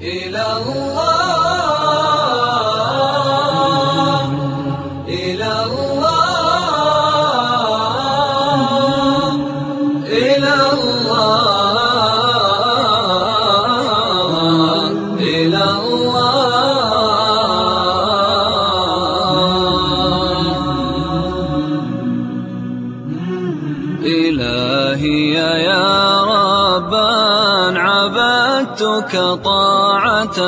إلى الله إلهي يا ربا عبدتك طاعة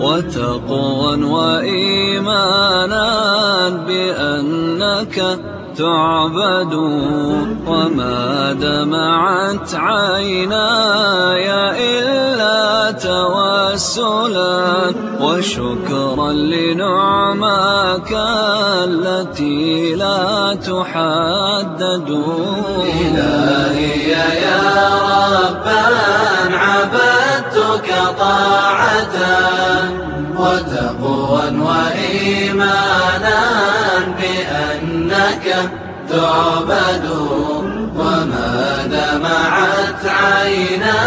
وتقوى وإيمانا بأنك تعبد. وما دمعت عيناي إلا توسلا وشكرا لنعماك التي لا تحدد. إلهي يا ربا عبدتك طاعة وتقوى وإيمانا بأنك تعبد. وما دمعت عيناي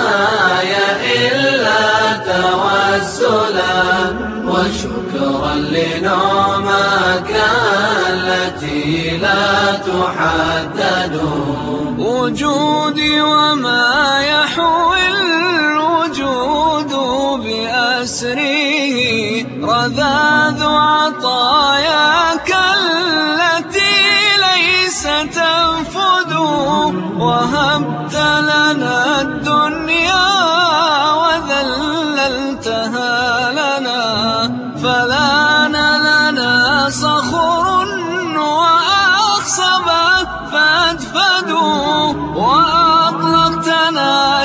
توسلا وشكرا لنعمك التي لا تحدد وجودي وما يحوي الوجود بأسره. رذاذ عطاياك التي ليس تنفد وهبت لنا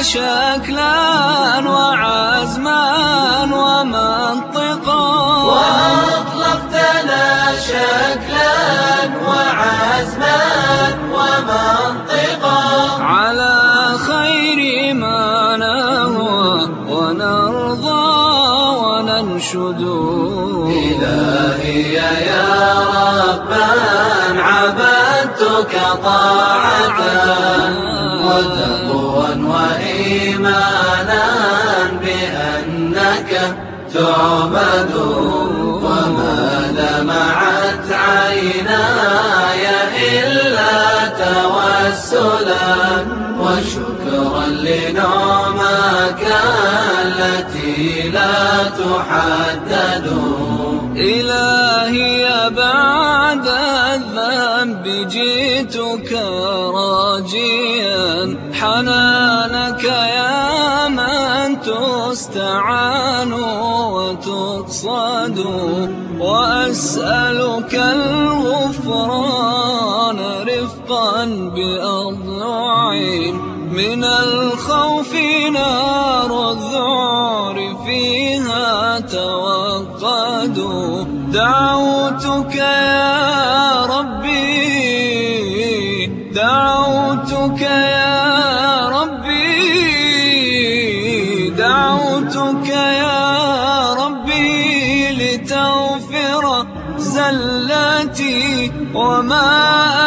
شكلا وعزما ومنطقا وأطلقتنا شكلا وعزما ومنطقا على خير ما نهوى ونرضى وننشد. إلهي يا ربا عبدتك طاعة. تعبد وما دمعت عيناي إلا توسلا وشكرا لنعمك التي لا تحدد. إلهي بعد الذنب جئتك راجيا حنانك يا تستعان وتقصد وأسألك الغفران رفقا بأضلعي من الخوف نار الذعر فيها توقد دعوتك يا لتغفر زلاتي وما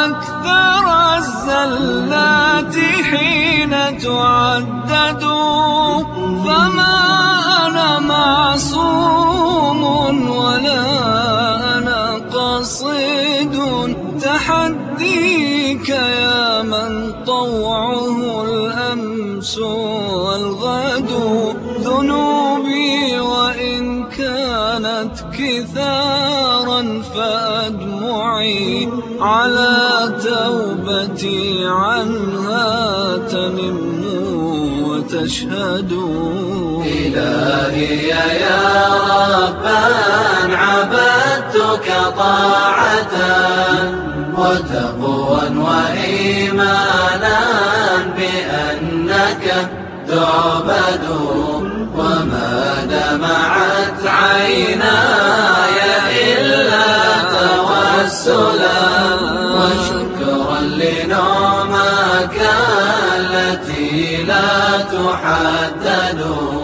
أكثر الزلات حين تعدد. فما أنا معصوم ولا أنا قصيد تحديك يا من طوعه الأمس. على توبتي عنها تنم وتشهد. إلهي يا ربا عبدتك طاعة وتقوى وإيمانا بأنك تعبد. وما دمعت عيناي إلا توسلا وشكرا لنعمك التي لا تحدد.